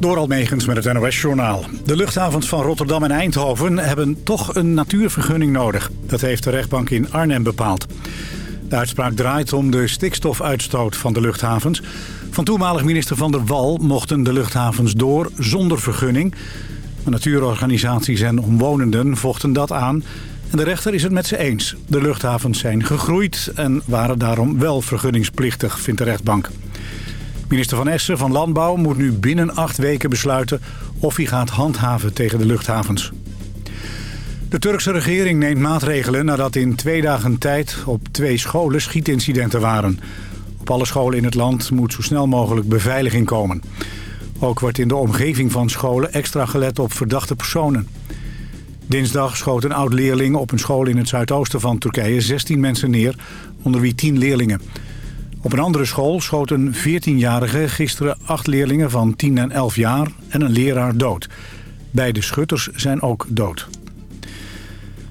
Door Almegens met het NOS-journaal. De luchthavens van Rotterdam en Eindhoven hebben toch een natuurvergunning nodig. Dat heeft de rechtbank in Arnhem bepaald. De uitspraak draait om de stikstofuitstoot van de luchthavens. Van toenmalig minister Van der Wal mochten de luchthavens door zonder vergunning. Maar natuurorganisaties en omwonenden vochten dat aan. En de rechter is het met ze eens. De luchthavens zijn gegroeid en waren daarom wel vergunningsplichtig, vindt de rechtbank. Minister Van Essen van Landbouw moet nu binnen acht weken besluiten... of hij gaat handhaven tegen de luchthavens. De Turkse regering neemt maatregelen nadat in twee dagen tijd... op twee scholen schietincidenten waren. Op alle scholen in het land moet zo snel mogelijk beveiliging komen. Ook wordt in de omgeving van scholen extra gelet op verdachte personen. Dinsdag schoot een oud-leerling op een school in het zuidoosten van Turkije 16 mensen neer, onder wie 10 leerlingen. Op een andere school schoot een 14-jarige gisteren acht leerlingen van 10 en 11 jaar en een leraar dood. Beide schutters zijn ook dood.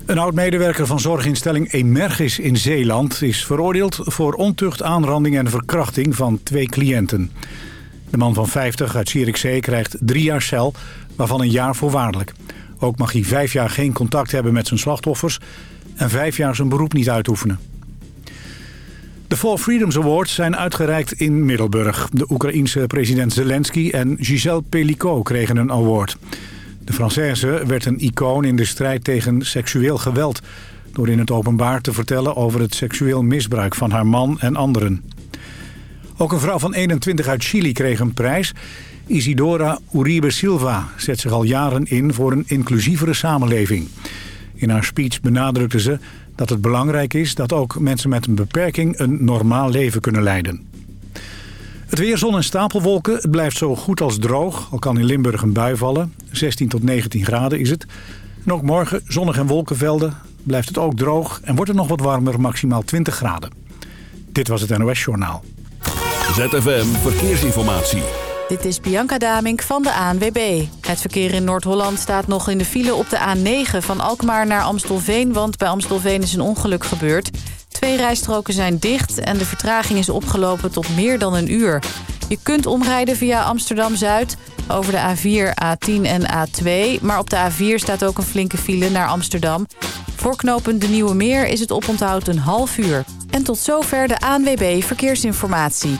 Een oud-medewerker van zorginstelling Emergis in Zeeland is veroordeeld voor ontucht, aanranding en verkrachting van twee cliënten. De man van 50 uit Zierikzee krijgt drie jaar cel, waarvan een jaar voorwaardelijk. Ook mag hij vijf jaar geen contact hebben met zijn slachtoffers en vijf jaar zijn beroep niet uitoefenen. De Four Freedoms Awards zijn uitgereikt in Middelburg. De Oekraïense president Zelensky en Gisèle Pelicot kregen een award. De Française werd een icoon in de strijd tegen seksueel geweld... door in het openbaar te vertellen over het seksueel misbruik van haar man en anderen. Ook een vrouw van 21 uit Chili kreeg een prijs. Isidora Uribe Silva zet zich al jaren in voor een inclusievere samenleving. In haar speech benadrukte ze dat het belangrijk is dat ook mensen met een beperking een normaal leven kunnen leiden. Het weer, zon en stapelwolken. Het blijft zo goed als droog. Al kan in Limburg een bui vallen. 16 tot 19 graden is het. En ook morgen zonnig en wolkenvelden. Blijft het ook droog en wordt het nog wat warmer, maximaal 20 graden. Dit was het NOS Journaal. ZFM Verkeersinformatie. Dit is Bianca Damink van de ANWB. Het verkeer in Noord-Holland staat nog in de file op de A9 van Alkmaar naar Amstelveen... want bij Amstelveen is een ongeluk gebeurd. Twee rijstroken zijn dicht en de vertraging is opgelopen tot meer dan een uur. Je kunt omrijden via Amsterdam-Zuid over de A4, A10 en A2... maar op de A4 staat ook een flinke file naar Amsterdam. Voor knooppunt De Nieuwe Meer is het oponthoud een half uur. En tot zover de ANWB Verkeersinformatie.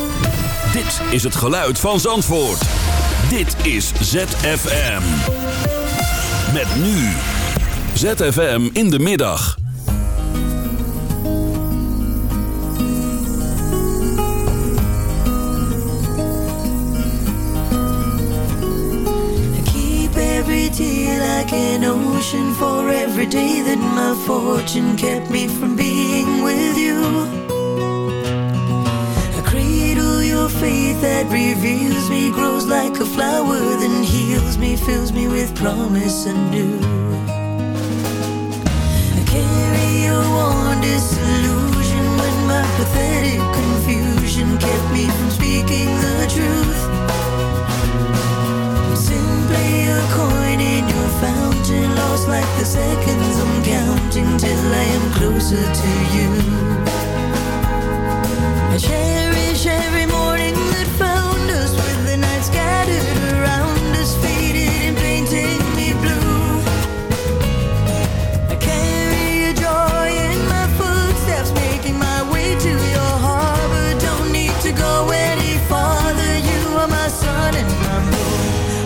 Dit is het geluid van Zandvoort. Dit is ZFM. Met nu. ZFM in de middag. I keep every tear like an ocean for every day that my fortune kept me from being with you. Faith that reveals me, grows like a flower, then heals me, fills me with promise anew. I carry your warm disillusion when my pathetic confusion kept me from speaking the truth. I'm simply a coin in your fountain, lost like the seconds I'm counting till I am closer to you. I cherish every morning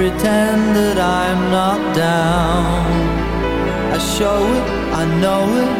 pretend that I'm not down. I show it, I know it.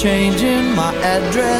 changing my address.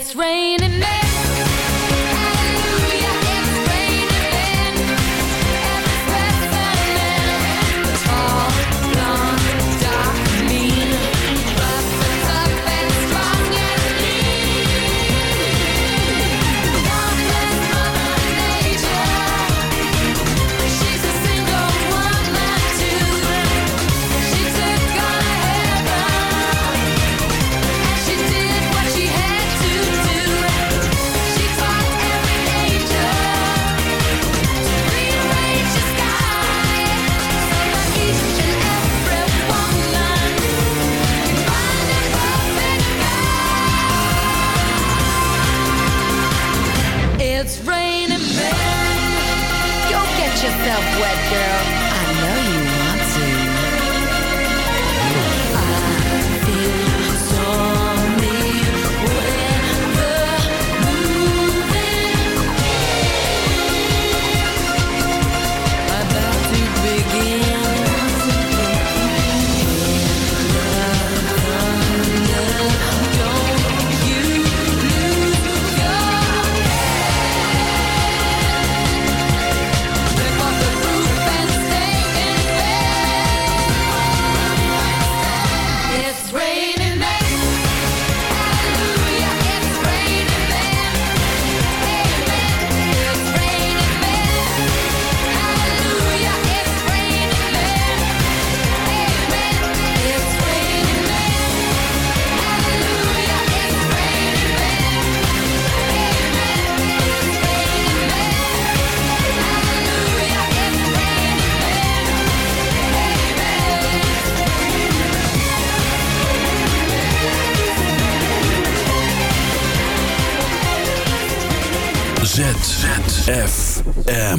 It's raining men. ZFM.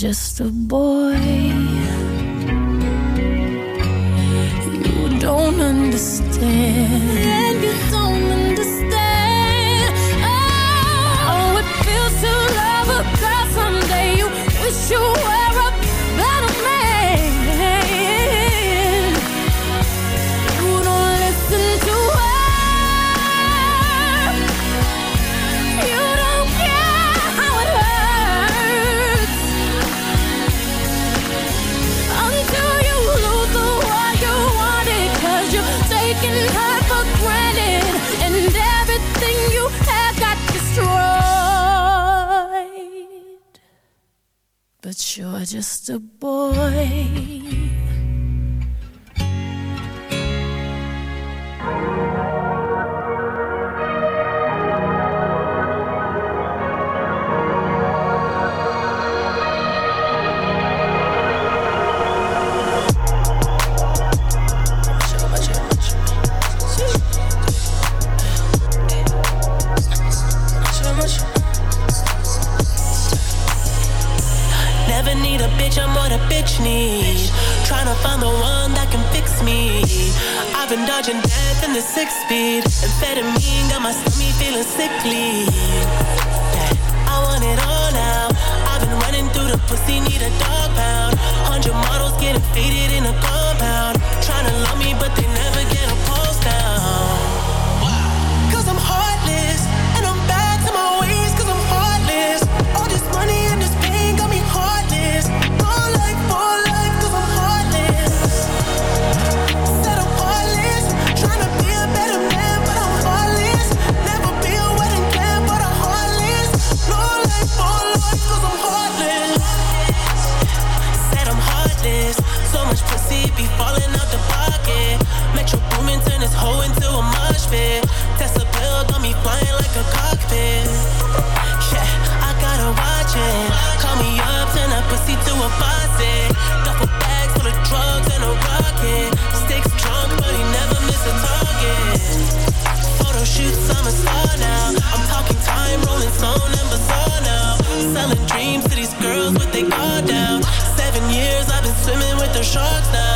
just a boy. and turn this hoe into a mosh pit. Tesla bill got me flying like a cockpit. Yeah, I gotta watch it. Call me up, turn that pussy to a faucet. Duffel bags full of drugs and a rocket. Sticks drunk, but he never miss a target. Photo shoots, I'm a star now. I'm talking time, rolling stone and bazaar now. Selling dreams to these girls with they guard down. Seven years I've been swimming with the sharks now.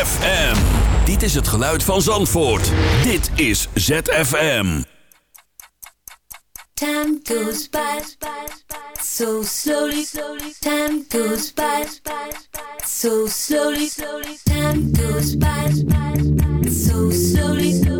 ZFM. Dit is het geluid van Zandvoort. Dit is ZFM. Time goes by so slowly. Time goes by so slowly. Time goes by so slowly.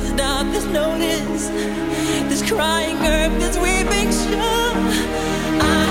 stop to notice this crying earth, this weeping shore? I,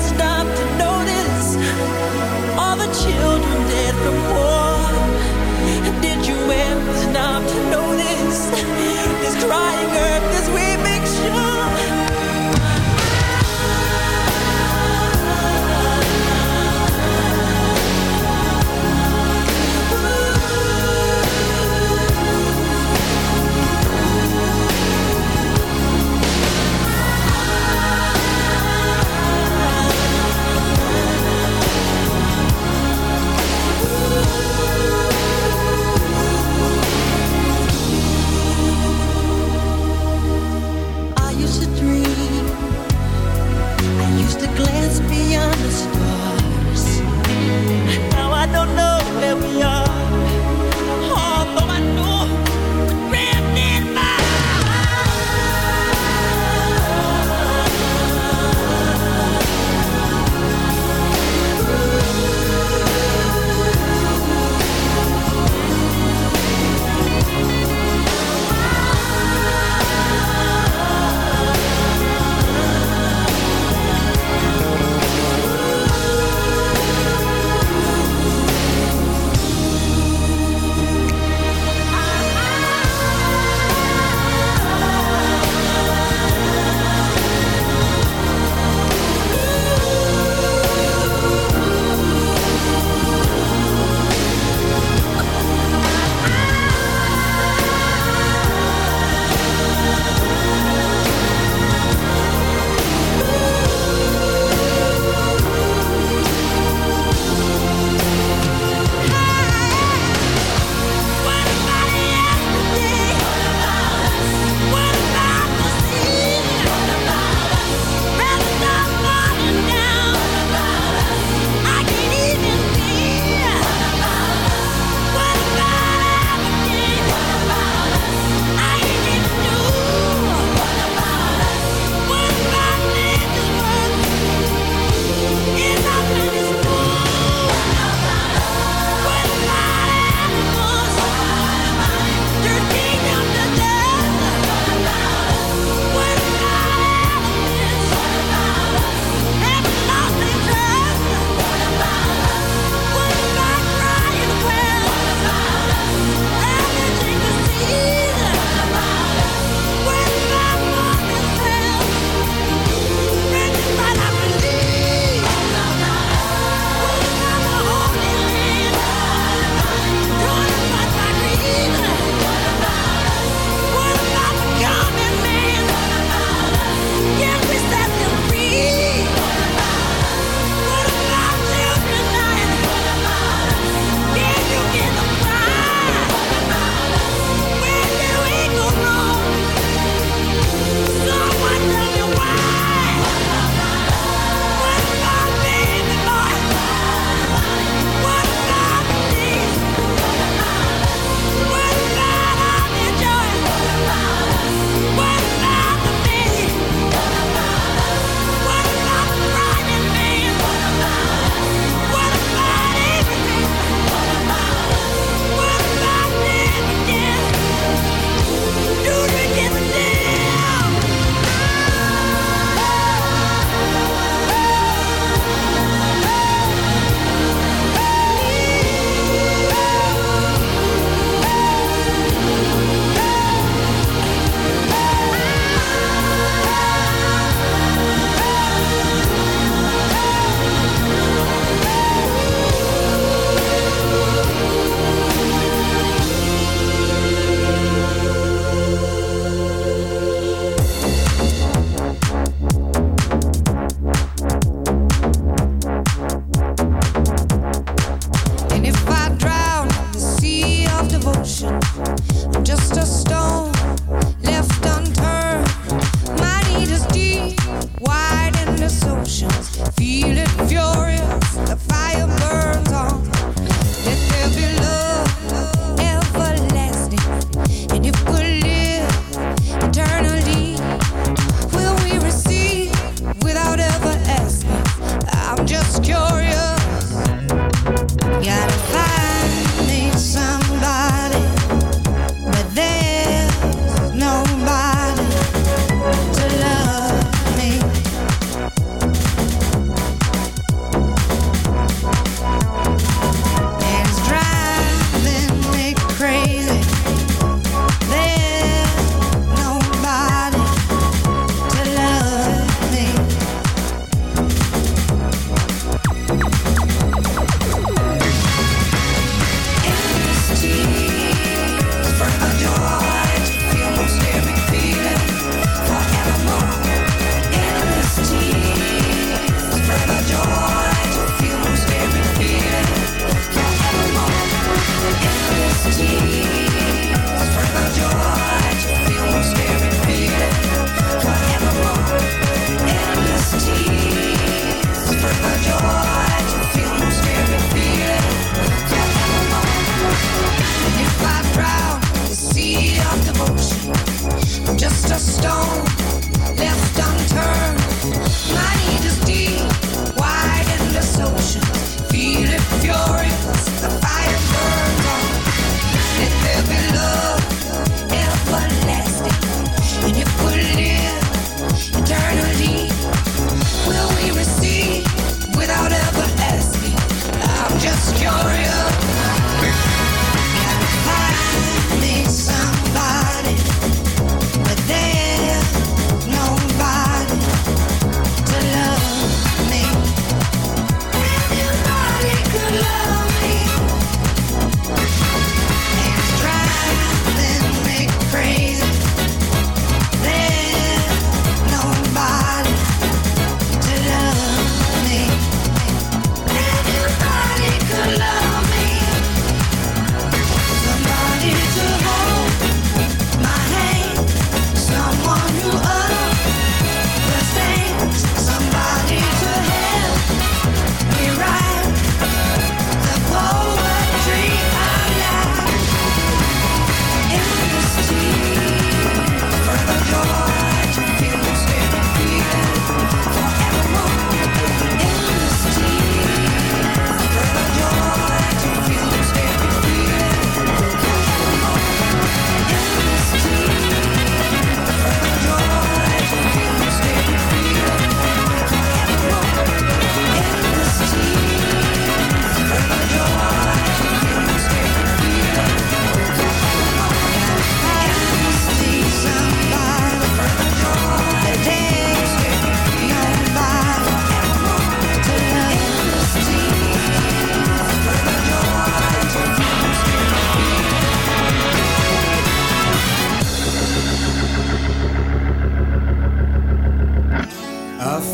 You ever to notice this crying earth as we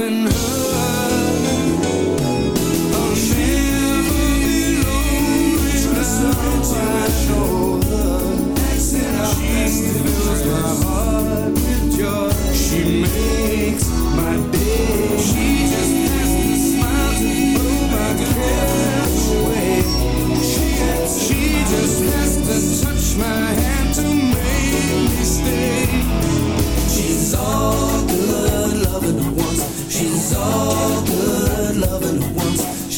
been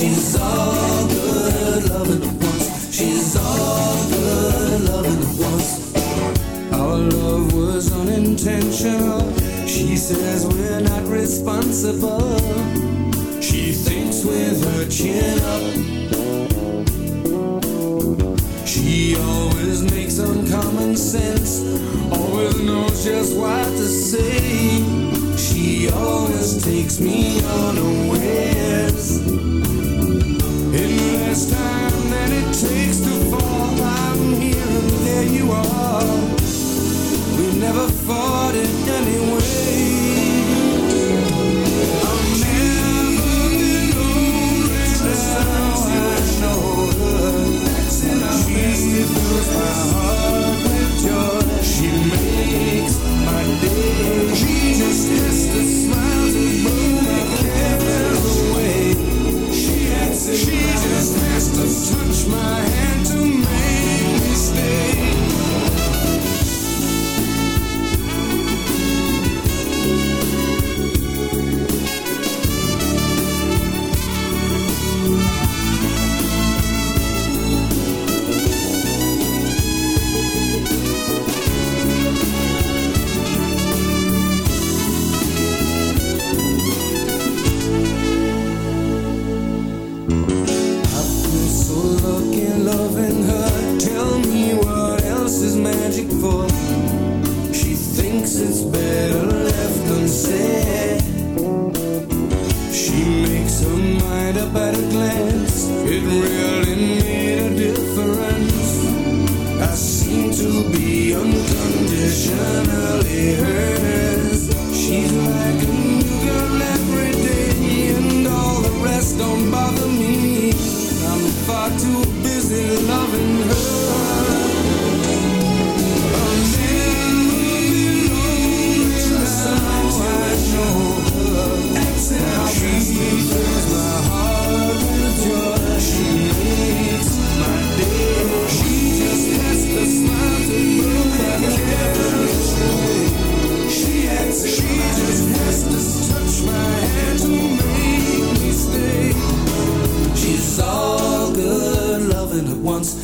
She's all good loving at once. She's all good loving at once. Our love was unintentional. She says we're not responsible. She thinks with her chin up. She always makes uncommon sense. Always knows just what to say. She always takes me on a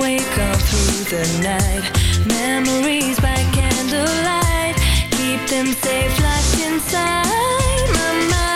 Wake up through the night. Memories by candlelight. Keep them safe locked inside my mind.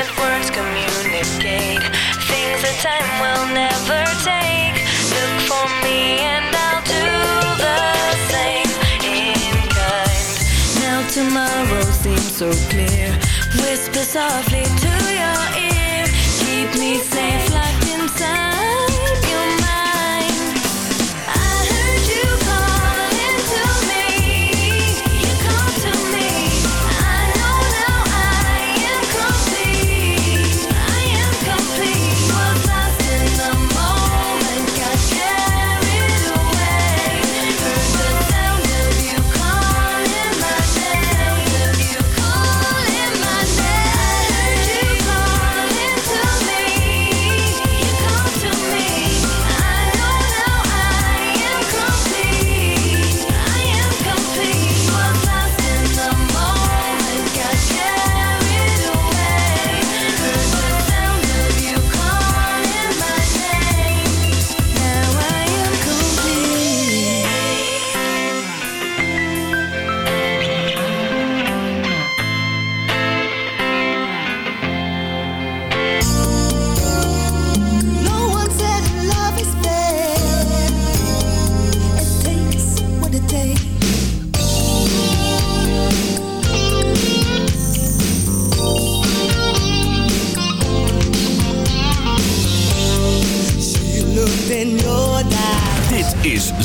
let words communicate things that time will never take. Look for me and I'll do the same in kind. Now tomorrow seems so clear. Whisper softly